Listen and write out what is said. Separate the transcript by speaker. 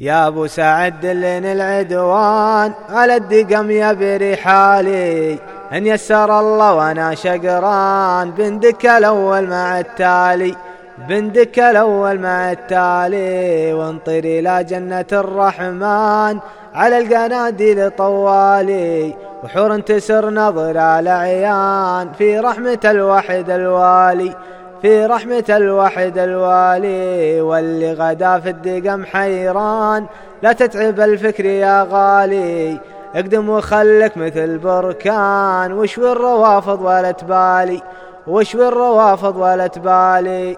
Speaker 1: يا ابو سعد دلن العدوان على الدقم يبري حالي. إن يسر الله وأنا شقران بندك الأول مع التالي. بندك الأول مع التالي وانطر إلى جنة الرحمن على القناديل طوالي. وحور تسر نظر على عيان في رحمة الوحد الوالي. في رحمة الوحد الوالي واللي غدا في الدقم حيران. لا تتعب الفكر يا غالي اقدم وخلك مثل بركان. وشوي الروافض ولا تبالي وشوي الروافض ولا تبالي